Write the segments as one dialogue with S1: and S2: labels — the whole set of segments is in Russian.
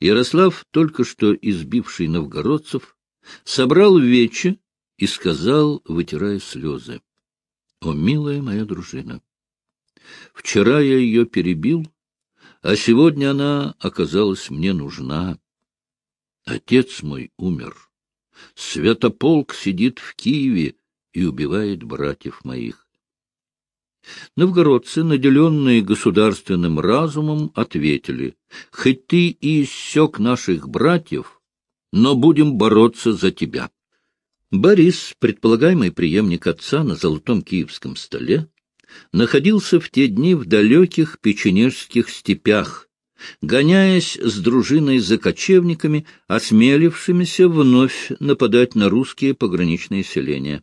S1: Ярослав, только что избивший новгородцев, собрал вече и сказал, вытирая слезы, «О, милая моя дружина! Вчера я ее перебил, а сегодня она оказалась мне нужна. Отец мой умер. Святополк сидит в Киеве и убивает братьев моих. Новгородцы, наделенные государственным разумом, ответили, «Хоть ты и иссек наших братьев, но будем бороться за тебя». Борис, предполагаемый преемник отца на золотом киевском столе, находился в те дни в далеких печенежских степях, гоняясь с дружиной за кочевниками, осмелившимися вновь нападать на русские пограничные селения.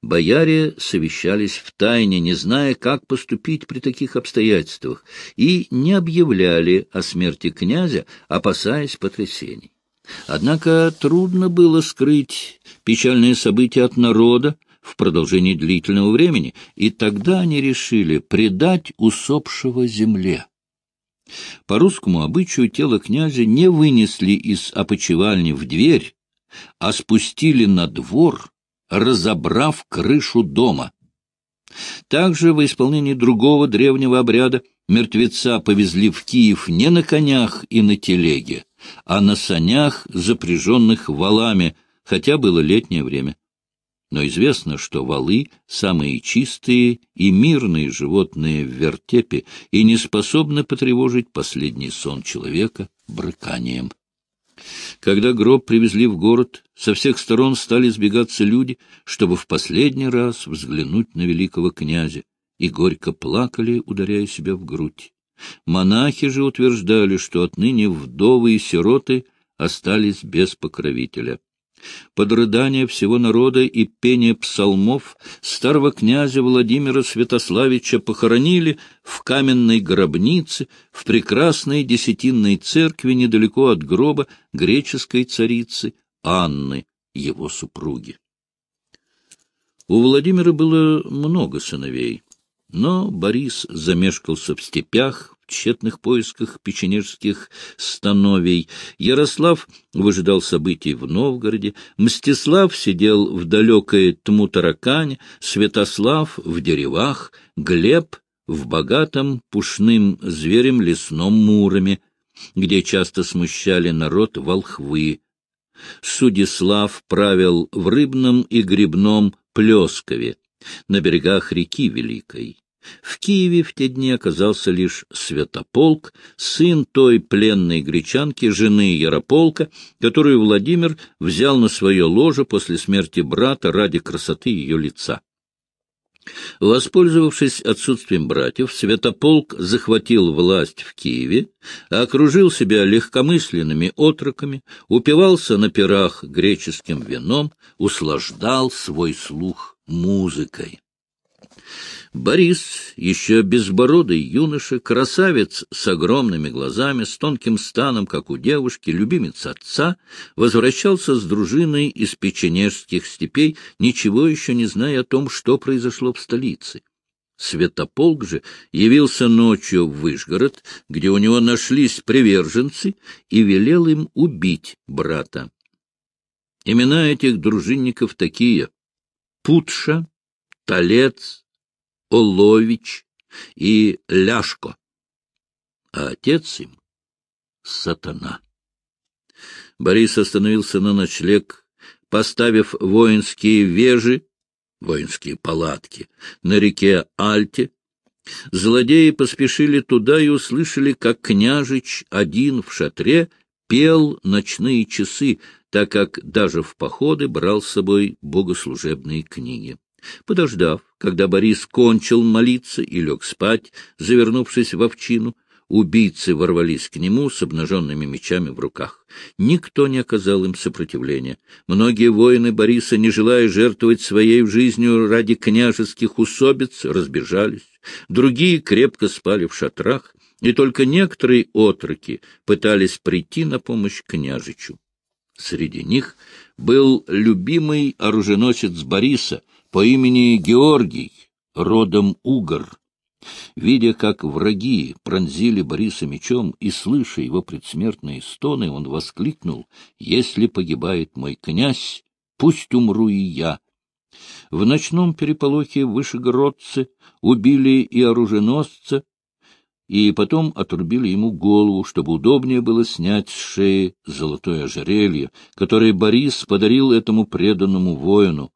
S1: Бояре совещались в тайне, не зная, как поступить при таких обстоятельствах, и не объявляли о смерти князя, опасаясь потрясений. Однако трудно было скрыть печальные события от народа в продолжении длительного времени, и тогда они решили предать усопшего земле. По русскому обычаю тело князя не вынесли из опочивальни в дверь, а спустили на двор, разобрав крышу дома. Также во исполнении другого древнего обряда мертвеца повезли в Киев не на конях и на телеге, а на санях, запряженных валами, хотя было летнее время. Но известно, что валы — самые чистые и мирные животные в вертепе и не способны потревожить последний сон человека брыканием. Когда гроб привезли в город, со всех сторон стали сбегаться люди, чтобы в последний раз взглянуть на великого князя, и горько плакали, ударяя себя в грудь. Монахи же утверждали, что отныне вдовы и сироты остались без покровителя. Под рыдание всего народа и пение псалмов старого князя Владимира Святославича похоронили в каменной гробнице в прекрасной десятинной церкви недалеко от гроба греческой царицы Анны, его супруги. У Владимира было много сыновей, но Борис замешкался в степях, тщетных поисках печенежских становей. Ярослав выжидал событий в Новгороде, Мстислав сидел в далекой Тмутаракане, Святослав в деревах, Глеб в богатом пушным зверем лесном Муроме, где часто смущали народ волхвы. Судислав правил в рыбном и грибном Плескове, на берегах реки Великой. В Киеве в те дни оказался лишь Святополк, сын той пленной гречанки, жены Ярополка, которую Владимир взял на свое ложе после смерти брата ради красоты ее лица. Воспользовавшись отсутствием братьев, Святополк захватил власть в Киеве, окружил себя легкомысленными отроками, упивался на пирах греческим вином, услаждал свой слух музыкой. Борис, еще безбородый юноша, красавец с огромными глазами, с тонким станом, как у девушки, любимец отца, возвращался с дружиной из печенежских степей, ничего еще не зная о том, что произошло в столице. Святополк же явился ночью в Выжгород, где у него нашлись приверженцы, и велел им убить брата. Имена этих дружинников такие — Путша, Толец, Олович и Ляшко, а отец им — сатана. Борис остановился на ночлег, поставив воинские вежи, воинские палатки, на реке Альте. Злодеи поспешили туда и услышали, как княжич один в шатре пел ночные часы, так как даже в походы брал с собой богослужебные книги. Подождав, когда Борис кончил молиться и лег спать, завернувшись в овчину, убийцы ворвались к нему с обнаженными мечами в руках. Никто не оказал им сопротивления. Многие воины Бориса, не желая жертвовать своей жизнью ради княжеских усобиц, разбежались. Другие крепко спали в шатрах, и только некоторые отроки пытались прийти на помощь княжичу. Среди них был любимый оруженосец Бориса — по имени Георгий, родом Угор. Видя, как враги пронзили Бориса мечом, и слыша его предсмертные стоны, он воскликнул, «Если погибает мой князь, пусть умру и я». В ночном переполохе вышегородцы убили и оруженосца, и потом отрубили ему голову, чтобы удобнее было снять с шеи золотое ожерелье, которое Борис подарил этому преданному воину.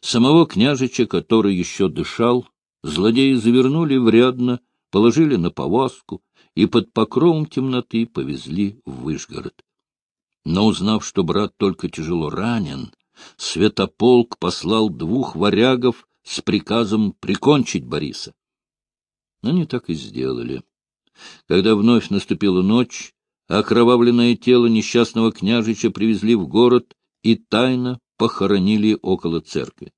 S1: Самого княжича, который еще дышал, злодеи завернули врядно, положили на повозку и под покровом темноты повезли в Вышгород. Но узнав, что брат только тяжело ранен, Святополк послал двух варягов с приказом прикончить Бориса. Они так и сделали. Когда вновь наступила ночь, окровавленное тело несчастного княжича привезли в город и тайно похоронили около церкви.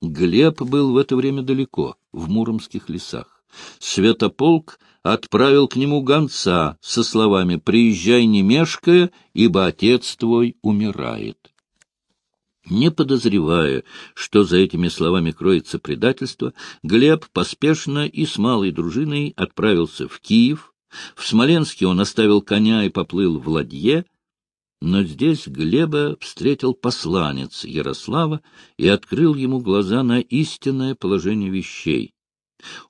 S1: Глеб был в это время далеко, в Муромских лесах. Святополк отправил к нему гонца со словами «Приезжай не мешкая, ибо отец твой умирает». Не подозревая, что за этими словами кроется предательство, Глеб поспешно и с малой дружиной отправился в Киев. В Смоленске он оставил коня и поплыл в ладье, но здесь Глеба встретил посланец Ярослава и открыл ему глаза на истинное положение вещей.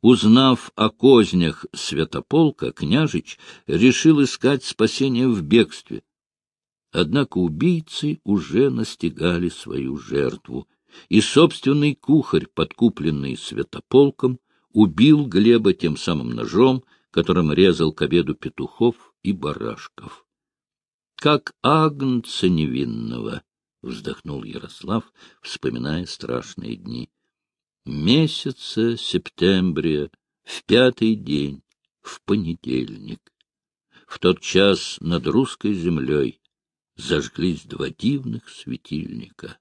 S1: Узнав о кознях Святополка, княжич решил искать спасение в бегстве. Однако убийцы уже настигали свою жертву, и собственный кухарь, подкупленный святополком, убил Глеба тем самым ножом, которым резал к обеду петухов и барашков. — Как агнца невинного! — вздохнул Ярослав, вспоминая страшные дни. Месяца септембрия, в пятый день, в понедельник. В тот час над русской землей зажглись два дивных светильника.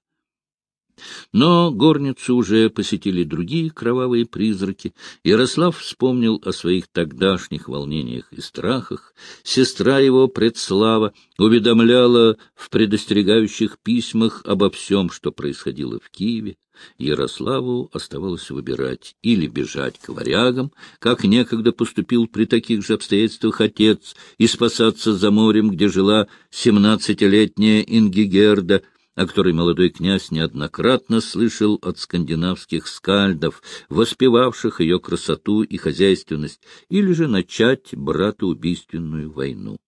S1: Но горницу уже посетили другие кровавые призраки. Ярослав вспомнил о своих тогдашних волнениях и страхах. Сестра его, Предслава, уведомляла в предостерегающих письмах обо всем, что происходило в Киеве. Ярославу оставалось выбирать или бежать к варягам, как некогда поступил при таких же обстоятельствах отец, и спасаться за морем, где жила семнадцатилетняя Ингигерда, о которой молодой князь неоднократно слышал от скандинавских скальдов, воспевавших ее красоту и хозяйственность, или же начать братоубийственную войну.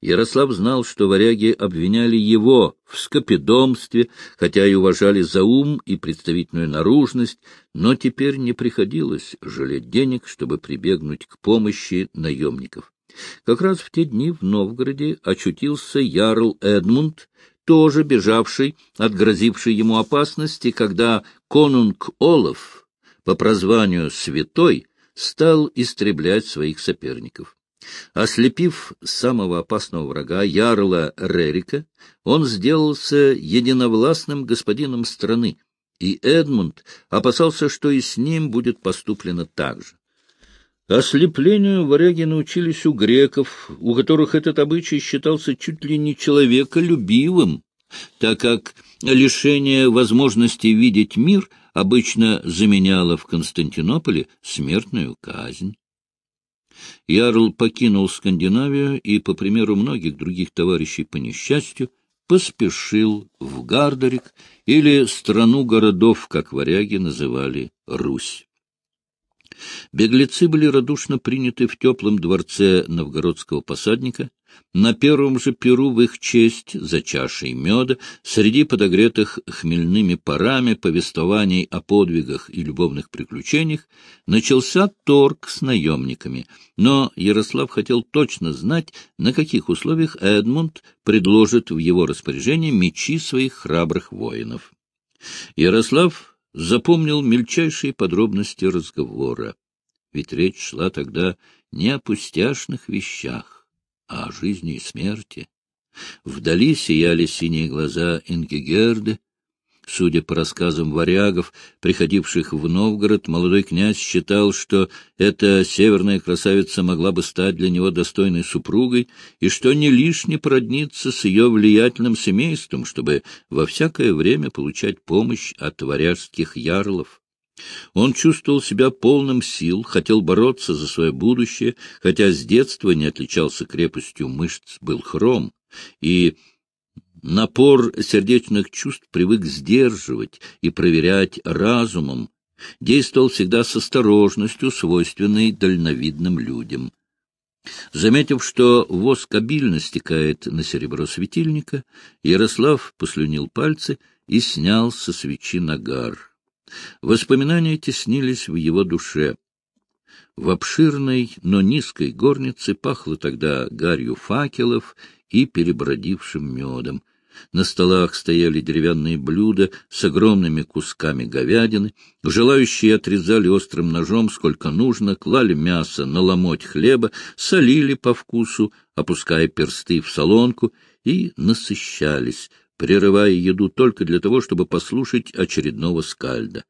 S1: Ярослав знал, что варяги обвиняли его в скопидомстве, хотя и уважали за ум и представительную наружность, но теперь не приходилось жалеть денег, чтобы прибегнуть к помощи наемников. Как раз в те дни в Новгороде очутился ярл Эдмунд, тоже бежавший от грозившей ему опасности, когда конунг Олаф, по прозванию Святой, стал истреблять своих соперников. Ослепив самого опасного врага, ярла Рерика, он сделался единовластным господином страны, и Эдмунд опасался, что и с ним будет поступлено так же. Ослеплению варяги научились у греков, у которых этот обычай считался чуть ли не человеколюбивым, так как лишение возможности видеть мир обычно заменяло в Константинополе смертную казнь. Ярл покинул Скандинавию и, по примеру многих других товарищей по несчастью, поспешил в Гардерик или страну городов, как варяги называли Русь. Беглецы были радушно приняты в теплом дворце новгородского посадника, на первом же перу в их честь, за чашей меда, среди подогретых хмельными парами повествований о подвигах и любовных приключениях, начался торг с наемниками. Но Ярослав хотел точно знать, на каких условиях Эдмунд предложит в его распоряжение мечи своих храбрых воинов. Ярослав запомнил мельчайшие подробности разговора. Ведь речь шла тогда не о пустяшных вещах, а о жизни и смерти. Вдали сияли синие глаза Ингегерды, Судя по рассказам варягов, приходивших в Новгород, молодой князь считал, что эта северная красавица могла бы стать для него достойной супругой, и что не лишне породниться с ее влиятельным семейством, чтобы во всякое время получать помощь от варяжских ярлов. Он чувствовал себя полным сил, хотел бороться за свое будущее, хотя с детства не отличался крепостью мышц, был хром, и напор сердечных чувств привык сдерживать и проверять разумом, действовал всегда с осторожностью, свойственной дальновидным людям. Заметив, что воск обильно стекает на серебро светильника, Ярослав послюнил пальцы и снял со свечи нагар. Воспоминания теснились в его душе. В обширной, но низкой горнице пахло тогда гарью факелов и перебродившим медом. На столах стояли деревянные блюда с огромными кусками говядины. Желающие отрезали острым ножом сколько нужно, клали мясо на ломоть хлеба, солили по вкусу, опуская персты в солонку и насыщались, прерывая еду только для того, чтобы послушать очередного скальда.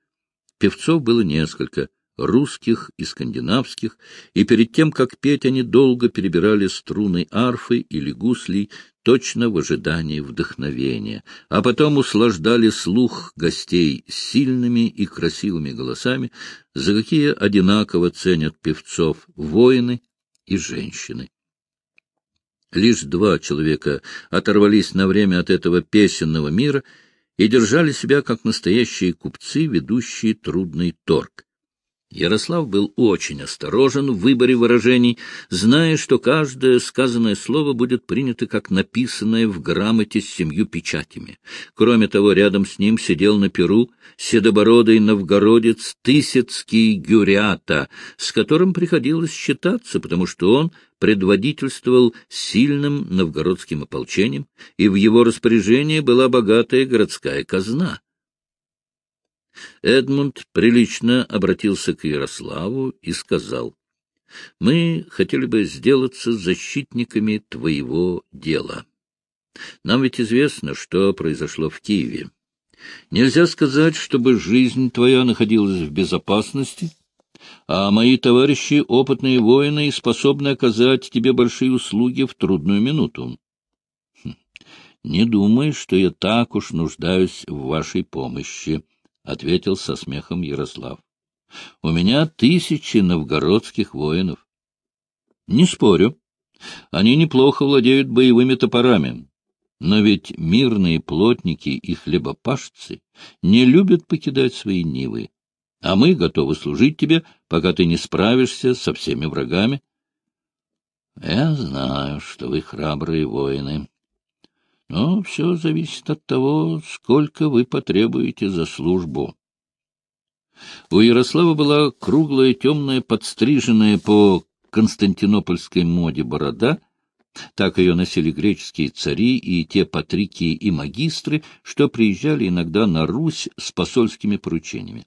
S1: Певцов было несколько — русских и скандинавских, и перед тем, как петь, они долго перебирали струны арфы или гуслей, точно в ожидании вдохновения, а потом услаждали слух гостей сильными и красивыми голосами, за какие одинаково ценят певцов воины и женщины. Лишь два человека оторвались на время от этого песенного мира и держали себя как настоящие купцы, ведущие трудный торг. Ярослав был очень осторожен в выборе выражений, зная, что каждое сказанное слово будет принято как написанное в грамоте с семью печатями. Кроме того, рядом с ним сидел на перу седобородый новгородец Тысяцкий Гюрята, с которым приходилось считаться, потому что он предводительствовал сильным новгородским ополчением, и в его распоряжении была богатая городская казна. Эдмунд прилично обратился к Ярославу и сказал, «Мы хотели бы сделаться защитниками твоего дела. Нам ведь известно, что произошло в Киеве. Нельзя сказать, чтобы жизнь твоя находилась в безопасности, а мои товарищи — опытные воины и способны оказать тебе большие услуги в трудную минуту. Хм, не думай, что я так уж нуждаюсь в вашей помощи». — ответил со смехом Ярослав. — У меня тысячи новгородских воинов. — Не спорю. Они неплохо владеют боевыми топорами. Но ведь мирные плотники и хлебопашцы не любят покидать свои нивы. А мы готовы служить тебе, пока ты не справишься со всеми врагами. — Я знаю, что вы храбрые воины, но все зависит от того, сколько вы потребуете за службу. У Ярослава была круглая, темная, подстриженная по константинопольской моде борода, так ее носили греческие цари и те патрикии и магистры, что приезжали иногда на Русь с посольскими поручениями.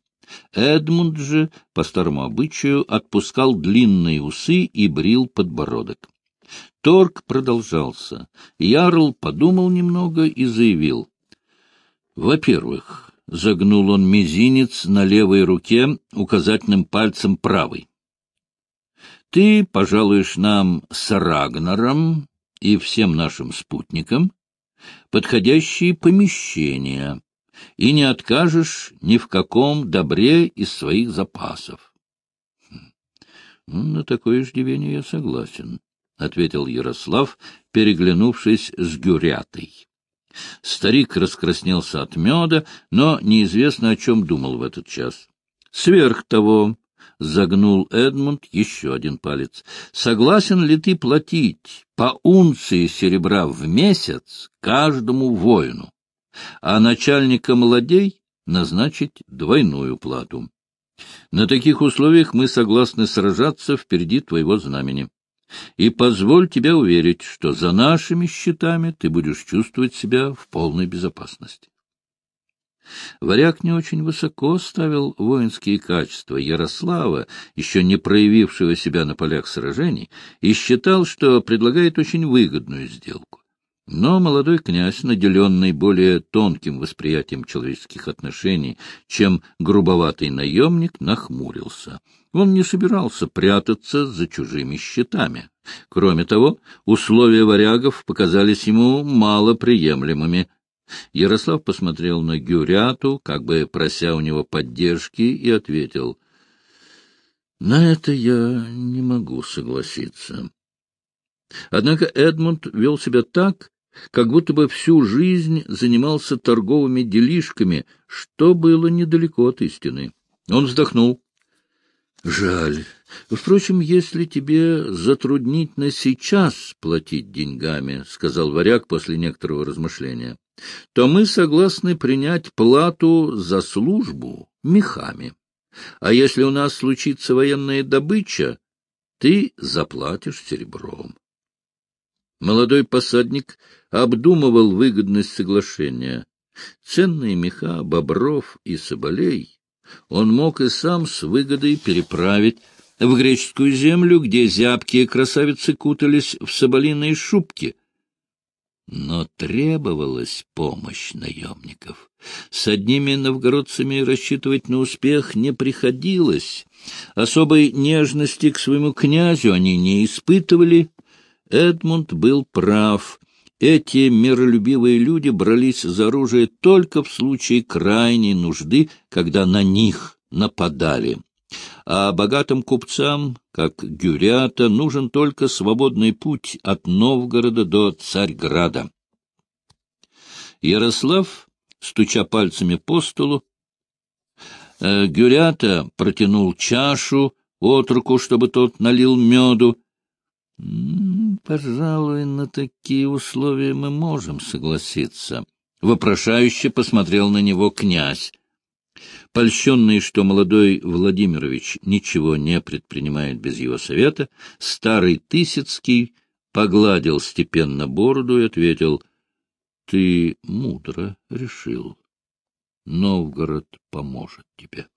S1: Эдмунд же, по старому обычаю, отпускал длинные усы и брил подбородок. Торг продолжался. Ярл подумал немного и заявил. Во-первых, загнул он мизинец на левой руке указательным пальцем правой. Ты пожалуешь нам с Рагнаром и всем нашим спутникам подходящие помещения и не откажешь ни в каком добре из своих запасов. Хм, ну, на такое иждивение я согласен. — ответил Ярослав, переглянувшись с Гюрятой. Старик раскраснелся от меда, но неизвестно, о чем думал в этот час. Сверх того, — загнул Эдмунд еще один палец, — согласен ли ты платить по унции серебра в месяц каждому воину, а начальника молодей назначить двойную плату? На таких условиях мы согласны сражаться впереди твоего знамени. И позволь тебя уверить, что за нашими счетами ты будешь чувствовать себя в полной безопасности. Варяг не очень высоко ставил воинские качества Ярослава, еще не проявившего себя на полях сражений, и считал, что предлагает очень выгодную сделку. Но молодой князь, наделенный более тонким восприятием человеческих отношений, чем грубоватый наемник, нахмурился. Он не собирался прятаться за чужими щитами. Кроме того, условия варягов показались ему малоприемлемыми. Ярослав посмотрел на Гюряту, как бы прося у него поддержки, и ответил, — На это я не могу согласиться. Однако Эдмунд вел себя так, как будто бы всю жизнь занимался торговыми делишками, что было недалеко от истины. Он вздохнул. — Жаль. Впрочем, если тебе затруднительно сейчас платить деньгами, — сказал варяг после некоторого размышления, — то мы согласны принять плату за службу мехами. А если у нас случится военная добыча, ты заплатишь серебром. Молодой посадник обдумывал выгодность соглашения. Ценные меха бобров и соболей он мог и сам с выгодой переправить в греческую землю, где зябкие красавицы кутались в соболиные шубки. Но требовалась помощь наемников. С одними новгородцами рассчитывать на успех не приходилось. Особой нежности к своему князю они не испытывали. Эдмунд был прав. Эти миролюбивые люди брались за оружие только в случае крайней нужды, когда на них нападали. А богатым купцам, как Гюрята, нужен только свободный путь от Новгорода до Царьграда. Ярослав, стуча пальцами по столу, э, Гюрята протянул чашу от руку, чтобы тот налил меду, Пожалуй, на такие условия мы можем согласиться. Вопрошающе посмотрел на него князь. Польщенный, что молодой Владимирович ничего не предпринимает без его совета, старый Тысяцкий погладил степенно бороду и ответил, — Ты мудро решил. Новгород поможет тебе.